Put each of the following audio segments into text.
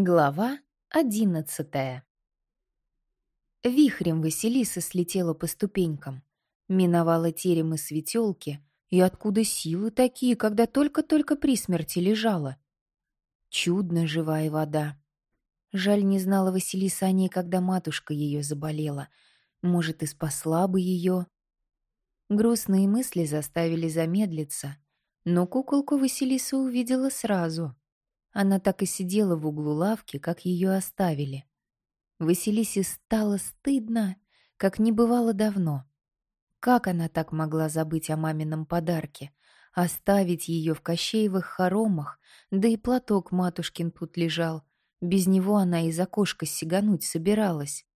Глава одиннадцатая Вихрем Василиса слетела по ступенькам, миновала терем и светелки, и откуда силы такие, когда только-только при смерти лежала? Чудно живая вода. Жаль, не знала Василиса о ней, когда матушка ее заболела. Может, и спасла бы ее. Грустные мысли заставили замедлиться, но куколку Василиса увидела сразу — она так и сидела в углу лавки, как ее оставили. Василисе стало стыдно, как не бывало давно. Как она так могла забыть о мамином подарке, оставить ее в Кощеевых хоромах, да и платок матушкин тут лежал. Без него она из окошка сигануть собиралась.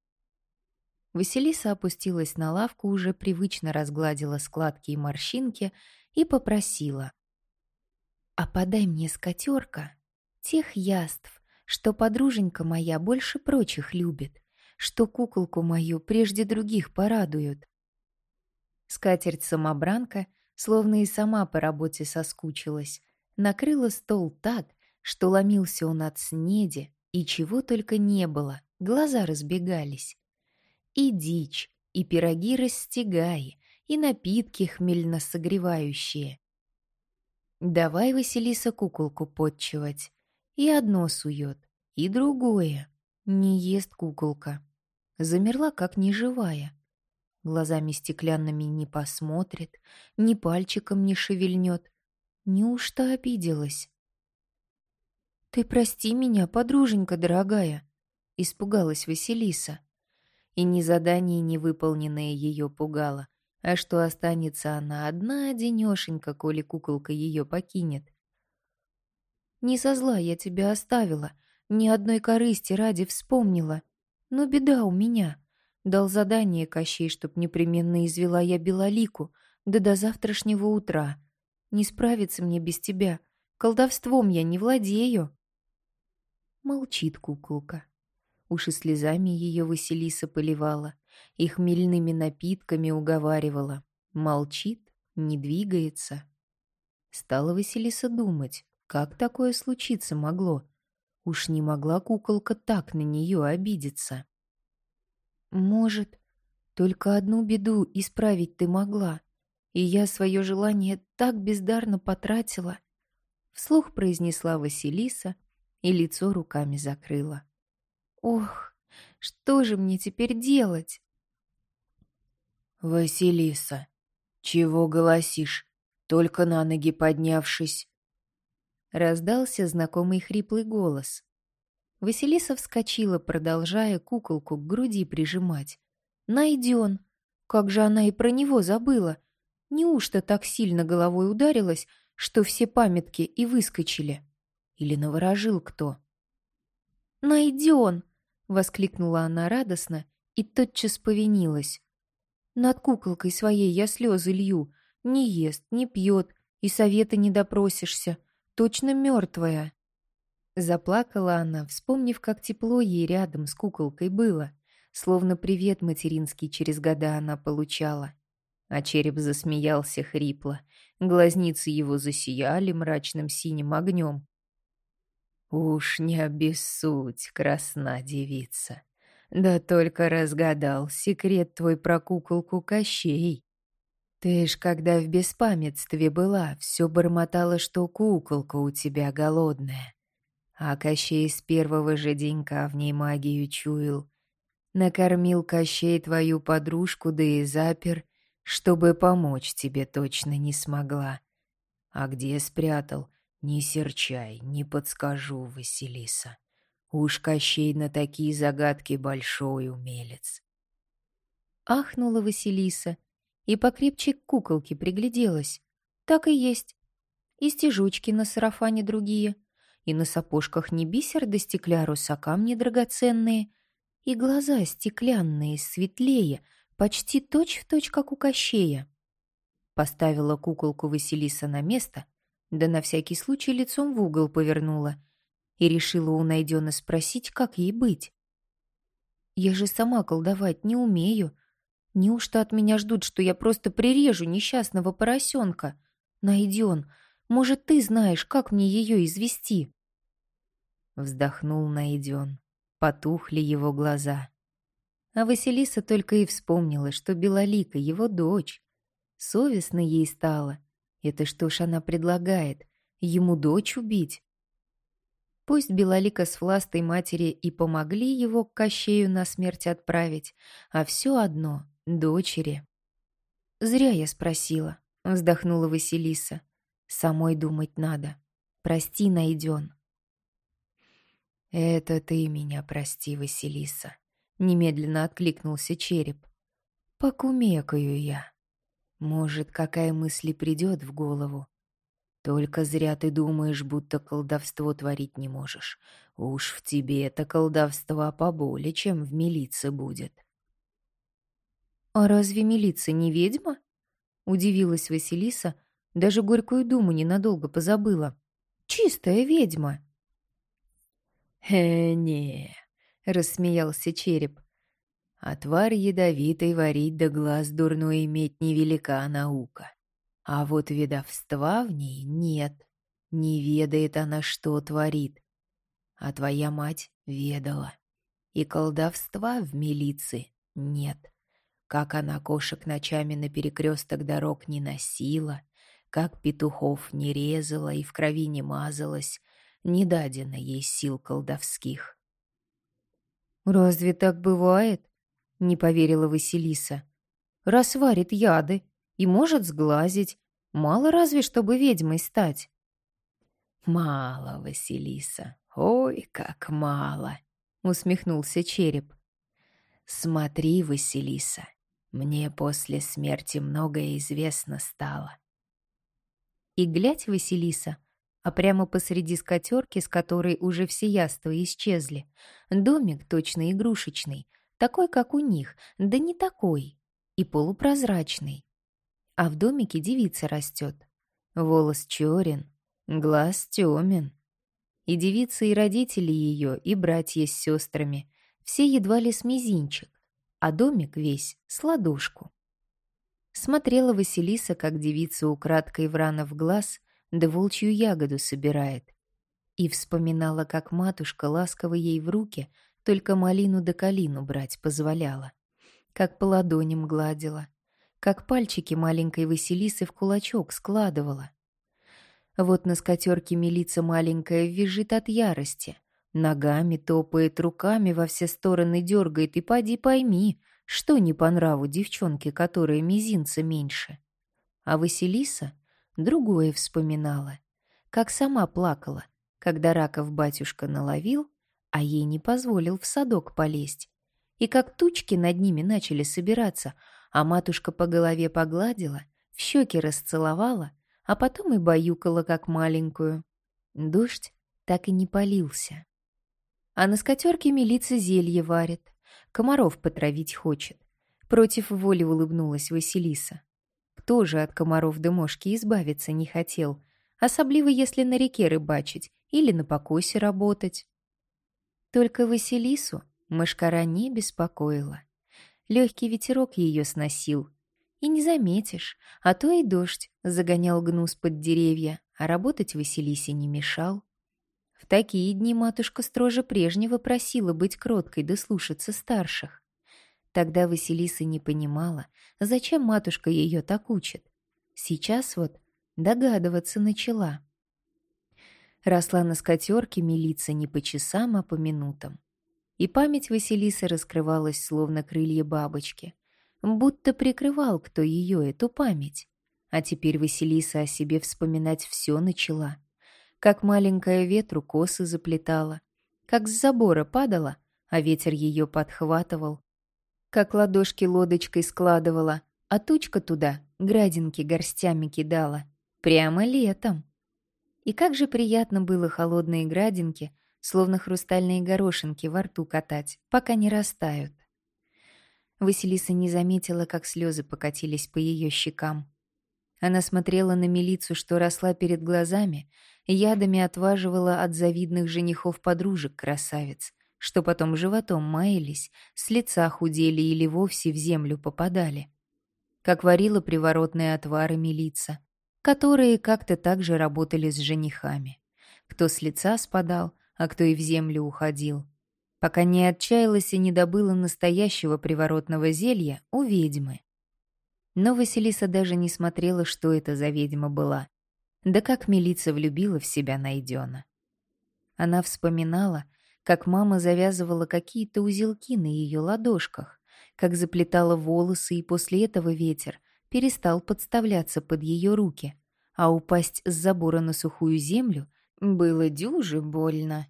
Василиса опустилась на лавку, уже привычно разгладила складки и морщинки и попросила. «А подай мне скатерка Тех яств, что подруженька моя больше прочих любит, что куколку мою прежде других порадуют. Скатерть-самобранка, словно и сама по работе соскучилась, накрыла стол так, что ломился он от снеди, и чего только не было, глаза разбегались. И дичь, и пироги растягаи, и напитки хмельно согревающие. Давай, Василиса, куколку подчивать. И одно сует, и другое. Не ест куколка. Замерла, как неживая. Глазами стеклянными не посмотрит, ни пальчиком не шевельнет. Неужто обиделась? «Ты прости меня, подруженька дорогая», — испугалась Василиса. И ни задание невыполненное ее пугало, а что останется она одна одинешенька, коли куколка ее покинет. Не со зла я тебя оставила, ни одной корысти ради вспомнила. Но беда у меня. Дал задание Кощей, чтоб непременно извела я Белолику, да до завтрашнего утра. Не справиться мне без тебя. Колдовством я не владею. Молчит куколка. Уши слезами ее Василиса поливала, и хмельными напитками уговаривала. Молчит, не двигается. Стала Василиса думать, как такое случиться могло? Уж не могла куколка так на нее обидеться. Может, только одну беду исправить ты могла, и я свое желание так бездарно потратила. Вслух произнесла Василиса и лицо руками закрыла. Ох, что же мне теперь делать? Василиса, чего голосишь, только на ноги поднявшись? Раздался знакомый хриплый голос. Василиса вскочила, продолжая куколку к груди прижимать. «Найден! Как же она и про него забыла! Неужто так сильно головой ударилась, что все памятки и выскочили? Или наворожил кто?» «Найден!» — воскликнула она радостно и тотчас повинилась. «Над куколкой своей я слезы лью, не ест, не пьет, и совета не допросишься точно мертвая. Заплакала она, вспомнив, как тепло ей рядом с куколкой было, словно привет материнский через года она получала. А череп засмеялся хрипло, глазницы его засияли мрачным синим огнем. «Уж не обессудь, красна девица, да только разгадал секрет твой про куколку Кощей. Ты ж, когда в беспамятстве была, все бормотала, что куколка у тебя голодная. А Кощей с первого же денька в ней магию чуял. Накормил Кощей твою подружку, да и запер, чтобы помочь тебе точно не смогла. А где спрятал, не серчай, не подскажу, Василиса. Уж Кощей на такие загадки большой умелец. Ахнула Василиса — и покрепче к куколке пригляделась. Так и есть. И стежочки на сарафане другие, и на сапожках не бисер да стекля а камни драгоценные, и глаза стеклянные, светлее, почти точь-в-точь, точь, как у Кощея. Поставила куколку Василиса на место, да на всякий случай лицом в угол повернула и решила у найдена спросить, как ей быть. «Я же сама колдовать не умею», Неужто от меня ждут, что я просто прирежу несчастного поросенка? Найден. Может, ты знаешь, как мне ее извести? вздохнул Найден. Потухли его глаза. А Василиса только и вспомнила, что Белолика — его дочь. Совестно ей стало. Это что ж она предлагает? Ему дочь убить? Пусть Белолика с властой матери и помогли его к Кощею на смерть отправить, а все одно — дочери. «Зря я спросила», — вздохнула Василиса. «Самой думать надо. Прости, найден». «Это ты меня прости, Василиса», Немедленно откликнулся череп. Покумекаю я. Может, какая мысль придет в голову. Только зря ты думаешь, будто колдовство творить не можешь. Уж в тебе это колдовство поболее, чем в милиции будет. «А разве милиция не ведьма?» Удивилась Василиса, даже горькую думу ненадолго позабыла. «Чистая ведьма!» «Э, не, — рассмеялся череп. «Отвар ядовитый варить да глаз дурной иметь невелика наука. А вот ведовства в ней нет. Не ведает она, что творит. А твоя мать ведала. И колдовства в милиции нет. Как она кошек ночами на перекресток дорог не носила, как петухов не резала и в крови не мазалась, не дадено ей сил колдовских. «Разве так бывает?» — не поверила Василиса. «Раз варит яды и может сглазить, мало разве, чтобы ведьмой стать». «Мало, Василиса, ой, как мало!» — усмехнулся череп. «Смотри, Василиса, мне после смерти многое известно стало». И глядь, Василиса, а прямо посреди скатерки, с которой уже все яства исчезли. Домик точно игрушечный, такой, как у них, да не такой, и полупрозрачный. А в домике девица растет. Волос черен, глаз темен. И девица, и родители ее, и братья с сестрами, все едва ли с мизинчик, а домик весь с ладошку. Смотрела Василиса, как девица украдкой врана в глаз — да волчью ягоду собирает. И вспоминала, как матушка ласково ей в руки только малину да калину брать позволяла, как по ладоням гладила, как пальчики маленькой Василисы в кулачок складывала. Вот на скатерке милица маленькая визжит от ярости, ногами топает, руками во все стороны дергает, и поди пойми, что не по нраву девчонке, которая мизинца меньше. А Василиса другое вспоминала. Как сама плакала, когда раков батюшка наловил, а ей не позволил в садок полезть. И как тучки над ними начали собираться, а матушка по голове погладила, в щеки расцеловала, а потом и баюкала, как маленькую. Дождь так и не полился. А на скатерке милиция зелье варит, комаров потравить хочет. Против воли улыбнулась Василиса. Кто же от комаров да мошки избавиться не хотел, особливо если на реке рыбачить или на покосе работать? Только Василису мышкара не беспокоила. Легкий ветерок ее сносил. И не заметишь, а то и дождь загонял гнус под деревья, а работать Василисе не мешал. В такие дни матушка строже прежнего просила быть кроткой да слушаться старших. Тогда Василиса не понимала, зачем матушка ее так учит. Сейчас вот догадываться начала. Росла на скатерке милица не по часам, а по минутам. И память Василисы раскрывалась, словно крылья бабочки. Будто прикрывал кто ее, эту память. А теперь Василиса о себе вспоминать все начала. Как маленькая ветру косы заплетала, как с забора падала, а ветер ее подхватывал, как ладошки лодочкой складывала, а тучка туда градинки горстями кидала. Прямо летом. И как же приятно было холодные градинки, словно хрустальные горошинки во рту катать, пока не растают. Василиса не заметила, как слезы покатились по ее щекам. Она смотрела на милицию, что росла перед глазами, ядами отваживала от завидных женихов подружек красавиц, что потом животом маялись, с лица худели или вовсе в землю попадали. Как варила приворотные отвары милица, которые как-то так же работали с женихами. Кто с лица спадал, а кто и в землю уходил. Пока не отчаялась и не добыла настоящего приворотного зелья у ведьмы. Но Василиса даже не смотрела, что это за ведьма была. Да как милица влюбила в себя найдена. Она вспоминала, как мама завязывала какие-то узелки на ее ладошках, как заплетала волосы, и после этого ветер перестал подставляться под ее руки, а упасть с забора на сухую землю было дюже больно.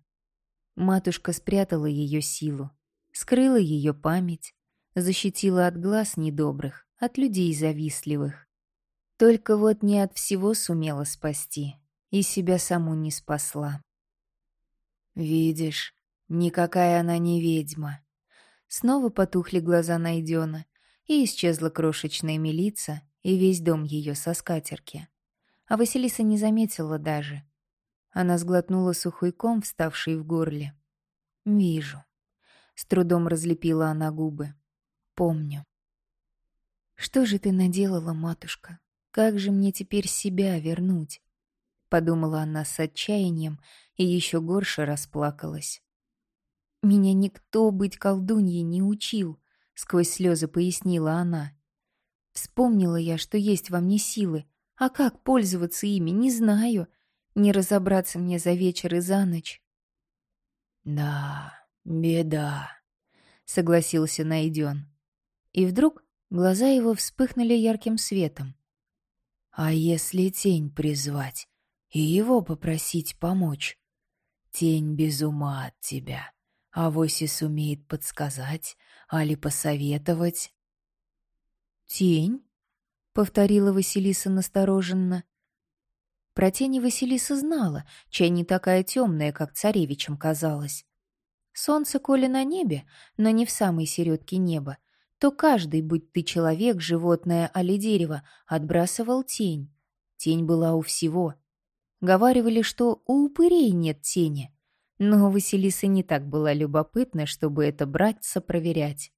Матушка спрятала ее силу, скрыла ее память, защитила от глаз недобрых, от людей завистливых. Только вот не от всего сумела спасти, и себя саму не спасла. «Видишь, никакая она не ведьма». Снова потухли глаза Найдена, и исчезла крошечная милица и весь дом ее со скатерки. А Василиса не заметила даже. Она сглотнула сухой ком, вставший в горле. «Вижу». С трудом разлепила она губы. «Помню». «Что же ты наделала, матушка? Как же мне теперь себя вернуть?» Подумала она с отчаянием и еще горше расплакалась. «Меня никто быть колдуньей не учил», — сквозь слезы пояснила она. «Вспомнила я, что есть во мне силы, а как пользоваться ими, не знаю. Не разобраться мне за вечер и за ночь». «Да, беда», — согласился Найден. И вдруг глаза его вспыхнули ярким светом. «А если тень призвать и его попросить помочь? Тень без ума от тебя, а вось и сумеет подсказать, али посоветовать». «Тень?» — повторила Василиса настороженно. Про тени Василиса знала, чай не такая темная, как царевичем казалось. Солнце, коли на небе, но не в самой середке неба, то каждый, будь ты человек, животное, али дерево, отбрасывал тень. Тень была у всего. Говаривали, что у упырей нет тени. Но Василиса не так была любопытна, чтобы это браться проверять.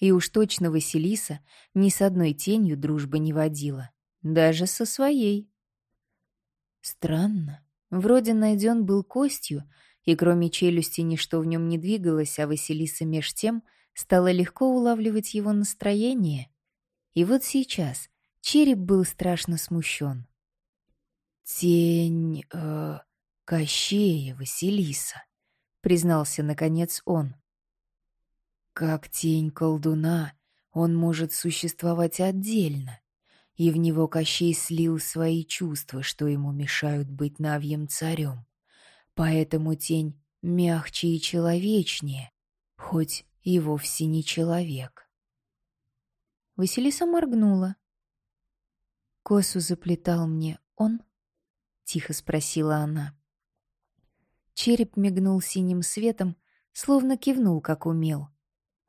И уж точно Василиса ни с одной тенью дружбы не водила. Даже со своей. Странно. Вроде найден был костью, и кроме челюсти ничто в нем не двигалось, а Василиса меж тем стала легко улавливать его настроение. И вот сейчас череп был страшно смущен. «Тень... Э, Кощея, Василиса», — признался наконец он. «Как тень колдуна, он может существовать отдельно, и в него Кощей слил свои чувства, что ему мешают быть навьем царем. Поэтому тень мягче и человечнее, хоть и вовсе не человек». Василиса моргнула. «Косу заплетал мне он?» — тихо спросила она. Череп мигнул синим светом, словно кивнул, как умел.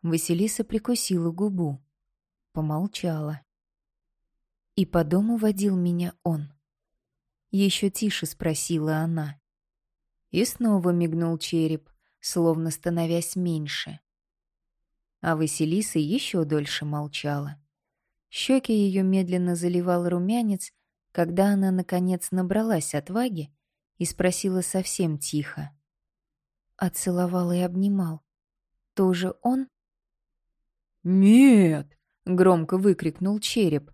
Василиса прикусила губу. Помолчала. «И по дому водил меня он?» Еще тише спросила она. И снова мигнул череп, словно становясь меньше. А Василиса еще дольше молчала. Щеки ее медленно заливал румянец, когда она, наконец, набралась отваги и спросила совсем тихо. Оцеловал и обнимал. Тоже он? «Нет!» — громко выкрикнул череп.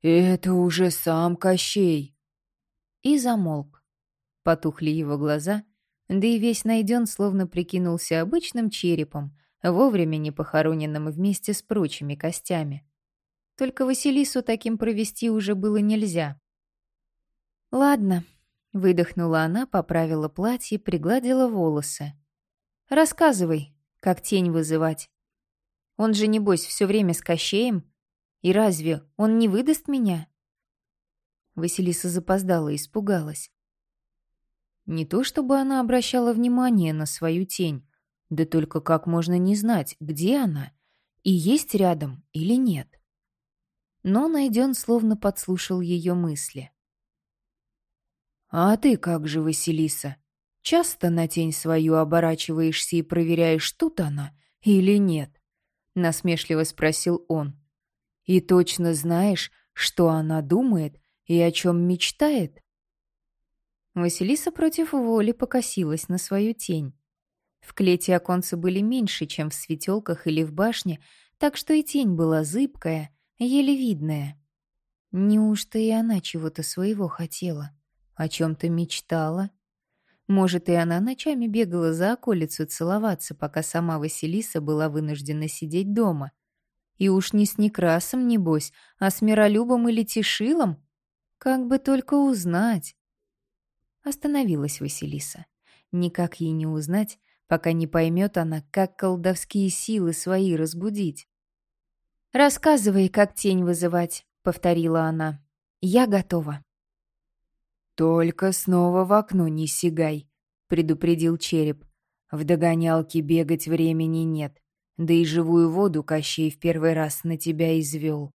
«Это уже сам Кощей!» И замолк. Потухли его глаза, да и весь найден словно прикинулся обычным черепом, вовремя не похороненным вместе с прочими костями. Только Василису таким провести уже было нельзя. «Ладно», — выдохнула она, поправила платье, пригладила волосы. «Рассказывай, как тень вызывать. Он же, небось, все время с Кощеем. И разве он не выдаст меня?» Василиса запоздала и испугалась. Не то чтобы она обращала внимание на свою тень, да только как можно не знать, где она, и есть рядом или нет. Но Найден словно подслушал ее мысли. «А ты как же, Василиса? Часто на тень свою оборачиваешься и проверяешь, тут она или нет?» — насмешливо спросил он. «И точно знаешь, что она думает и о чем мечтает?» Василиса против воли покосилась на свою тень. В клете оконцы были меньше, чем в светелках или в башне, так что и тень была зыбкая, еле видная. Неужто и она чего-то своего хотела? О чем-то мечтала? Может, и она ночами бегала за околицу целоваться, пока сама Василиса была вынуждена сидеть дома. И уж не с Некрасом, небось, а с Миролюбом или Тишилом? Как бы только узнать. Остановилась Василиса. Никак ей не узнать, пока не поймет она, как колдовские силы свои разбудить. «Рассказывай, как тень вызывать», — повторила она. «Я готова». «Только снова в окно не сигай», — предупредил череп. «В догонялке бегать времени нет, да и живую воду Кощей в первый раз на тебя извел».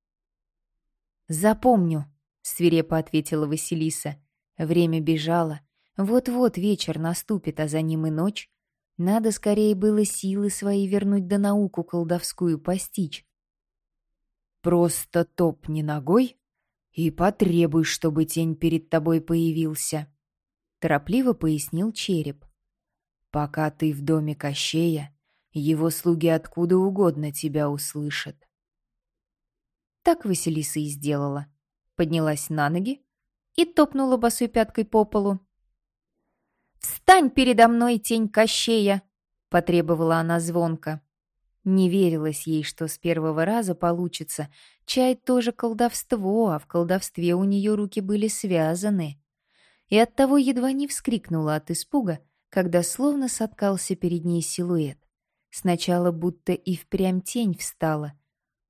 «Запомню», — свирепо ответила Василиса. Время бежало. Вот-вот вечер наступит, а за ним и ночь. Надо скорее было силы свои вернуть да науку колдовскую постичь. «Просто топни ногой и потребуй, чтобы тень перед тобой появился», — торопливо пояснил череп. «Пока ты в доме Кощея, его слуги откуда угодно тебя услышат». Так Василиса и сделала. Поднялась на ноги и топнула босой пяткой по полу. «Встань передо мной, тень Кощея!» — потребовала она звонко. Не верилось ей, что с первого раза получится. Чай тоже колдовство, а в колдовстве у нее руки были связаны. И оттого едва не вскрикнула от испуга, когда словно соткался перед ней силуэт. Сначала будто и впрямь тень встала.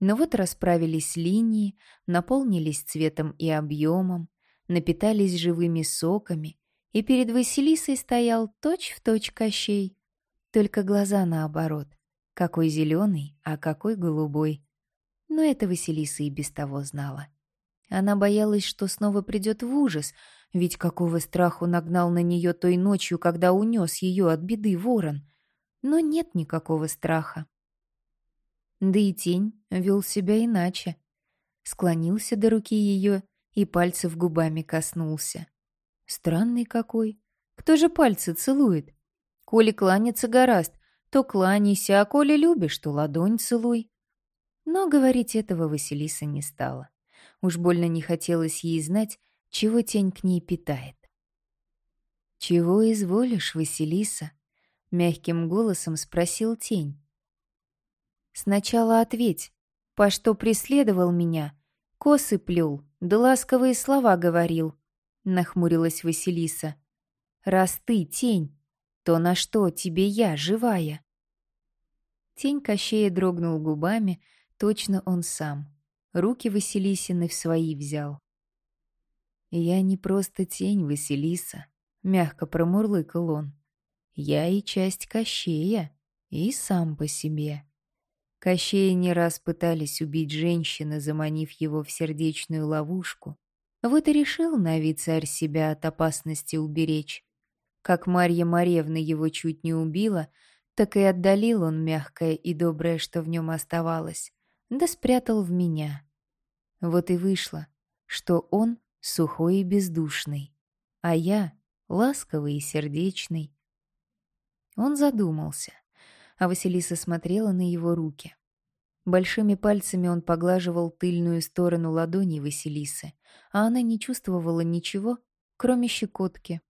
Но вот расправились линии, наполнились цветом и объемом, напитались живыми соками, и перед Василисой стоял точь-в-точь точь Кощей, только глаза наоборот. Какой зеленый, а какой голубой. Но это Василиса и без того знала. Она боялась, что снова придет в ужас, ведь какого страху нагнал на нее той ночью, когда унес ее от беды ворон. Но нет никакого страха. Да и тень вел себя иначе. Склонился до руки ее и пальцев губами коснулся. Странный какой. Кто же пальцы целует? Коли кланяться гораст, то кланяйся, а коли любишь, то ладонь целуй. Но говорить этого Василиса не стала. Уж больно не хотелось ей знать, чего тень к ней питает. «Чего изволишь, Василиса?» — мягким голосом спросил тень. «Сначала ответь, по что преследовал меня, косы плюл, да ласковые слова говорил», — нахмурилась Василиса. «Раз ты тень, то на что тебе я, живая?» Тень Кощея дрогнул губами, точно он сам. Руки Василисины в свои взял. «Я не просто тень Василиса», — мягко промурлыкал он. «Я и часть Кощея, и сам по себе». Кощея не раз пытались убить женщины, заманив его в сердечную ловушку. Вот и решил Нави царь себя от опасности уберечь. Как Марья Маревна его чуть не убила, так и отдалил он мягкое и доброе, что в нем оставалось, да спрятал в меня. Вот и вышло, что он сухой и бездушный, а я ласковый и сердечный. Он задумался, а Василиса смотрела на его руки. Большими пальцами он поглаживал тыльную сторону ладони Василисы, а она не чувствовала ничего, кроме щекотки.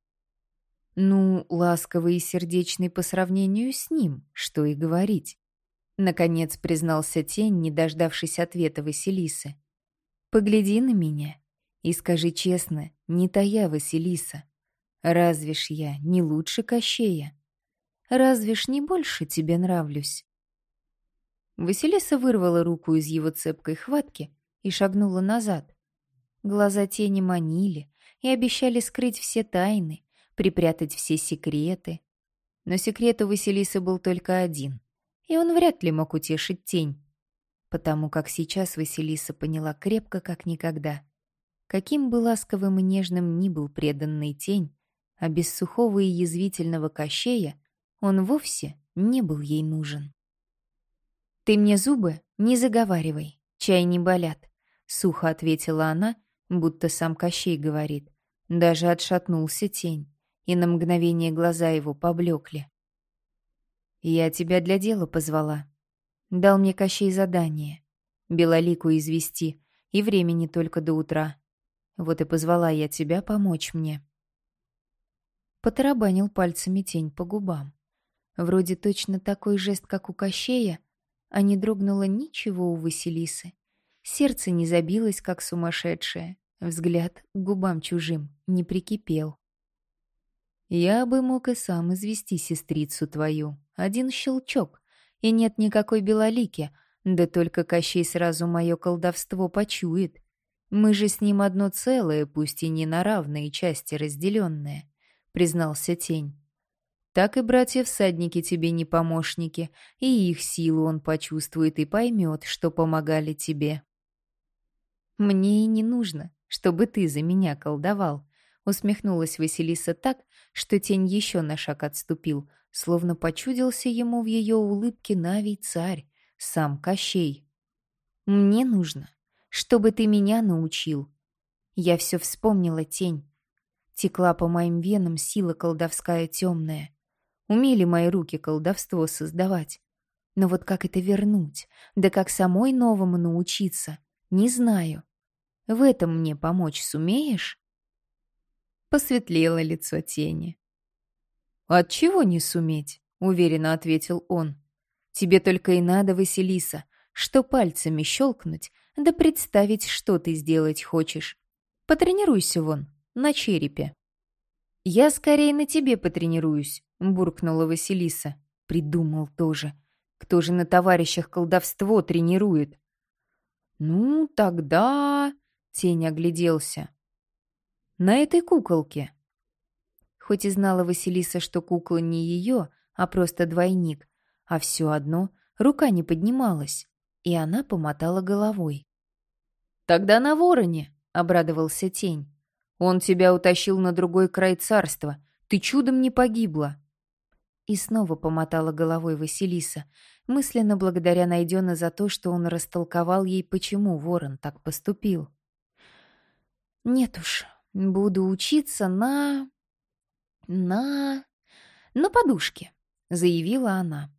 Ну, ласковый и сердечный по сравнению с ним, что и говорить. Наконец признался тень, не дождавшись ответа Василисы. «Погляди на меня и скажи честно, не тая Василиса. Разве ж я не лучше Кощея? Разве ж не больше тебе нравлюсь?» Василиса вырвала руку из его цепкой хватки и шагнула назад. Глаза тени манили и обещали скрыть все тайны, припрятать все секреты. Но секрет у Василисы был только один, и он вряд ли мог утешить тень, потому как сейчас Василиса поняла крепко, как никогда. Каким бы ласковым и нежным ни был преданный тень, а без сухого и язвительного кощея он вовсе не был ей нужен. «Ты мне зубы не заговаривай, чай не болят», — сухо ответила она, будто сам Кощей говорит. Даже отшатнулся тень, и на мгновение глаза его поблекли. «Я тебя для дела позвала. Дал мне Кощей задание. Белолику извести, и времени только до утра. Вот и позвала я тебя помочь мне». Потарабанил пальцами тень по губам. Вроде точно такой жест, как у Кощея, а не дрогнуло ничего у Василисы. Сердце не забилось, как сумасшедшее. Взгляд к губам чужим не прикипел. «Я бы мог и сам извести сестрицу твою. Один щелчок, и нет никакой белолики, да только Кощей сразу мое колдовство почует. Мы же с ним одно целое, пусть и не на равные части разделенное», — признался тень. «Так и братья-всадники тебе не помощники, и их силу он почувствует и поймет, что помогали тебе». «Мне и не нужно чтобы ты за меня колдовал», — усмехнулась Василиса так, что тень еще на шаг отступил, словно почудился ему в ее улыбке Навий царь, сам Кощей. «Мне нужно, чтобы ты меня научил». Я все вспомнила тень. Текла по моим венам сила колдовская темная. Умели мои руки колдовство создавать. Но вот как это вернуть? Да как самой новому научиться? Не знаю. В этом мне помочь сумеешь?» Посветлело лицо тени. «От чего не суметь?» — уверенно ответил он. «Тебе только и надо, Василиса, что пальцами щелкнуть, да представить, что ты сделать хочешь. Потренируйся вон, на черепе». «Я скорее на тебе потренируюсь», — буркнула Василиса. Придумал тоже. Кто же на товарищах колдовство тренирует? «Ну, тогда...» Тень огляделся. «На этой куколке». Хоть и знала Василиса, что кукла не ее, а просто двойник, а все одно рука не поднималась, и она помотала головой. «Тогда на вороне», — обрадовался тень. «Он тебя утащил на другой край царства. Ты чудом не погибла». И снова помотала головой Василиса, мысленно благодаря Найдена за то, что он растолковал ей, почему ворон так поступил. Нет уж, буду учиться на... на... на подушке, заявила она.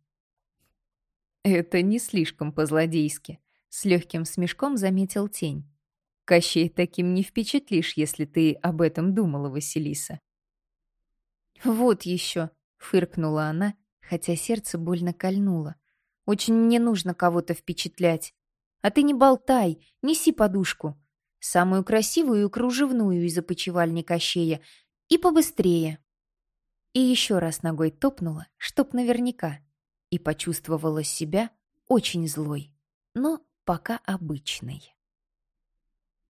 Это не слишком по-злодейски, с легким смешком заметил тень. Кощей таким не впечатлишь, если ты об этом думала, Василиса. Вот еще, фыркнула она, хотя сердце больно кольнуло. Очень мне нужно кого-то впечатлять. А ты не болтай, неси подушку самую красивую и кружевную из опочивальни Кощея, и побыстрее. И еще раз ногой топнула, чтоб наверняка, и почувствовала себя очень злой, но пока обычной.